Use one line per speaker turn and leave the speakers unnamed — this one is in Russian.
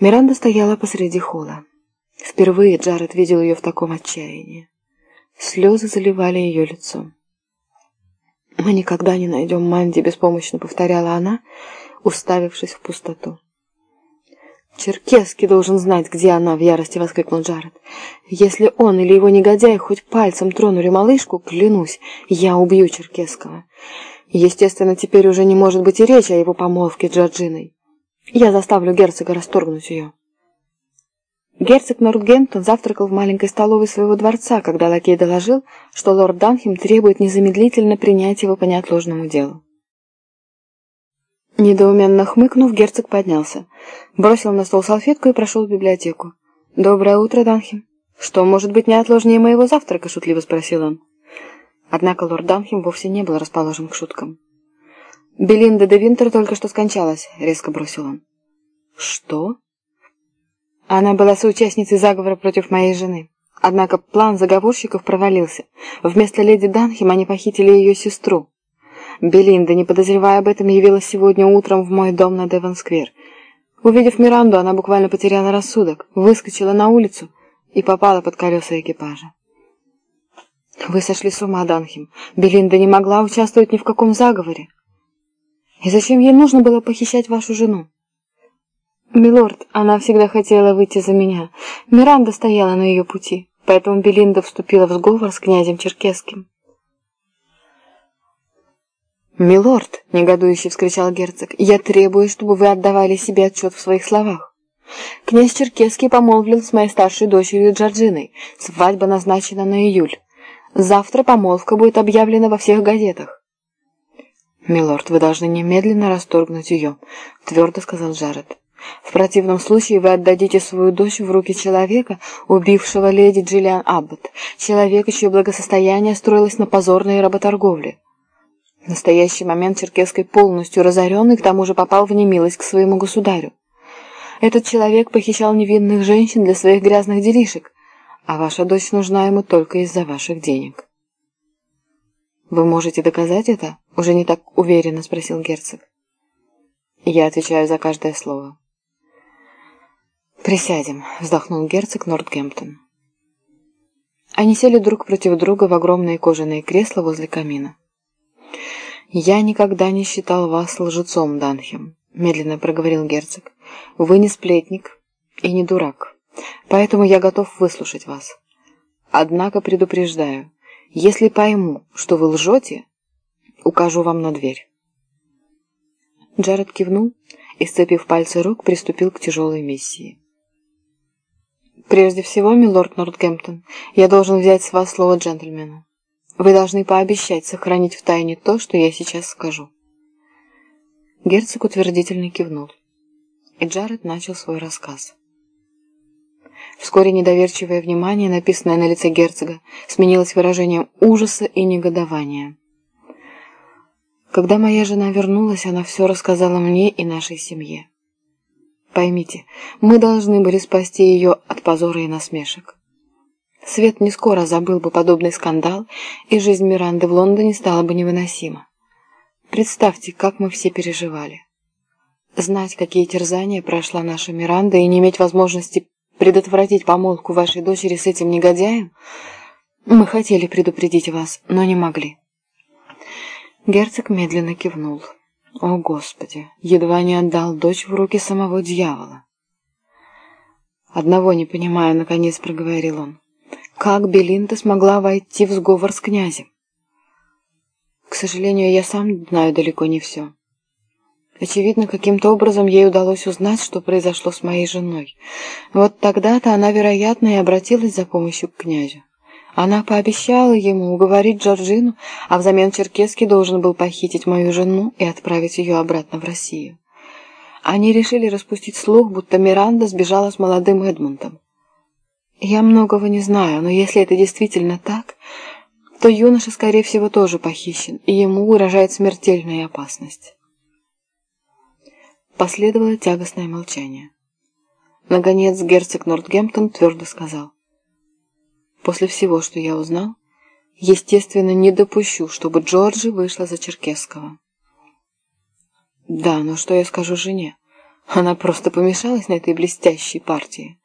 Миранда стояла посреди холла. Впервые Джаред видел ее в таком отчаянии. Слезы заливали ее лицо. «Мы никогда не найдем Манди», — беспомощно повторяла она, уставившись в пустоту. «Черкесский должен знать, где она!» — в ярости воскликнул Джаред. «Если он или его негодяй хоть пальцем тронули малышку, клянусь, я убью Черкесского. Естественно, теперь уже не может быть и речи о его помолвке с Джорджиной. Я заставлю герцога расторгнуть ее». Герцог Нортгемптон завтракал в маленькой столовой своего дворца, когда лакей доложил, что лорд Данхем требует незамедлительно принять его по неотложному делу. Недоуменно хмыкнув, герцог поднялся, бросил на стол салфетку и прошел в библиотеку. «Доброе утро, Данхем. Что может быть неотложнее моего завтрака?» – шутливо спросил он. Однако лорд Данхем вовсе не был расположен к шуткам. «Белинда де Винтер только что скончалась», — резко бросил он. «Что?» Она была соучастницей заговора против моей жены. Однако план заговорщиков провалился. Вместо леди Данхем они похитили ее сестру. Белинда, не подозревая об этом, явилась сегодня утром в мой дом на Девон-сквер. Увидев Миранду, она буквально потеряла рассудок, выскочила на улицу и попала под колеса экипажа. «Вы сошли с ума, Данхем. Белинда не могла участвовать ни в каком заговоре. И зачем ей нужно было похищать вашу жену?» «Милорд, она всегда хотела выйти за меня. Миранда стояла на ее пути, поэтому Белинда вступила в сговор с князем Черкесским». «Милорд!» — негодующе вскричал герцог. «Я требую, чтобы вы отдавали себе отчет в своих словах. Князь Черкесский помолвлен с моей старшей дочерью Джорджиной. Свадьба назначена на июль. Завтра помолвка будет объявлена во всех газетах». «Милорд, вы должны немедленно расторгнуть ее», — твердо сказал Джаред. «В противном случае вы отдадите свою дочь в руки человека, убившего леди Джиллиан Аббот, человека, чье благосостояние строилось на позорной работорговле». В настоящий момент Черкесский полностью разоренный, к тому же попал в немилость к своему государю. Этот человек похищал невинных женщин для своих грязных делишек, а ваша дочь нужна ему только из-за ваших денег. «Вы можете доказать это?» — уже не так уверенно спросил герцог. Я отвечаю за каждое слово. «Присядем», — вздохнул герцог Нортгемптон. Они сели друг против друга в огромные кожаные кресла возле камина. «Я никогда не считал вас лжецом, Данхем», — медленно проговорил герцог. «Вы не сплетник и не дурак, поэтому я готов выслушать вас. Однако предупреждаю, если пойму, что вы лжете, укажу вам на дверь». Джаред кивнул и, сцепив пальцы рук, приступил к тяжелой миссии. «Прежде всего, милорд Нортгемптон, я должен взять с вас слово джентльмена. Вы должны пообещать сохранить в тайне то, что я сейчас скажу». Герцог утвердительно кивнул. И Джаред начал свой рассказ. Вскоре недоверчивое внимание, написанное на лице герцога, сменилось выражением ужаса и негодования. Когда моя жена вернулась, она все рассказала мне и нашей семье. Поймите, мы должны были спасти ее от позора и насмешек. Свет не скоро забыл бы подобный скандал, и жизнь Миранды в Лондоне стала бы невыносима. Представьте, как мы все переживали. Знать, какие терзания прошла наша Миранда, и не иметь возможности предотвратить помолвку вашей дочери с этим негодяем, мы хотели предупредить вас, но не могли. Герцог медленно кивнул. О, Господи, едва не отдал дочь в руки самого дьявола. «Одного не понимаю», — наконец проговорил он. Как Белинда смогла войти в сговор с князем? К сожалению, я сам знаю далеко не все. Очевидно, каким-то образом ей удалось узнать, что произошло с моей женой. Вот тогда-то она, вероятно, и обратилась за помощью к князю. Она пообещала ему уговорить Джорджину, а взамен Черкесский должен был похитить мою жену и отправить ее обратно в Россию. Они решили распустить слух, будто Миранда сбежала с молодым Эдмундом. Я многого не знаю, но если это действительно так, то юноша, скорее всего, тоже похищен, и ему угрожает смертельная опасность. Последовало тягостное молчание. Наконец герцог Нортгемптон твердо сказал. «После всего, что я узнал, естественно, не допущу, чтобы Джорджи вышла за Черкесского». «Да, но что я скажу жене? Она просто помешалась на этой блестящей партии.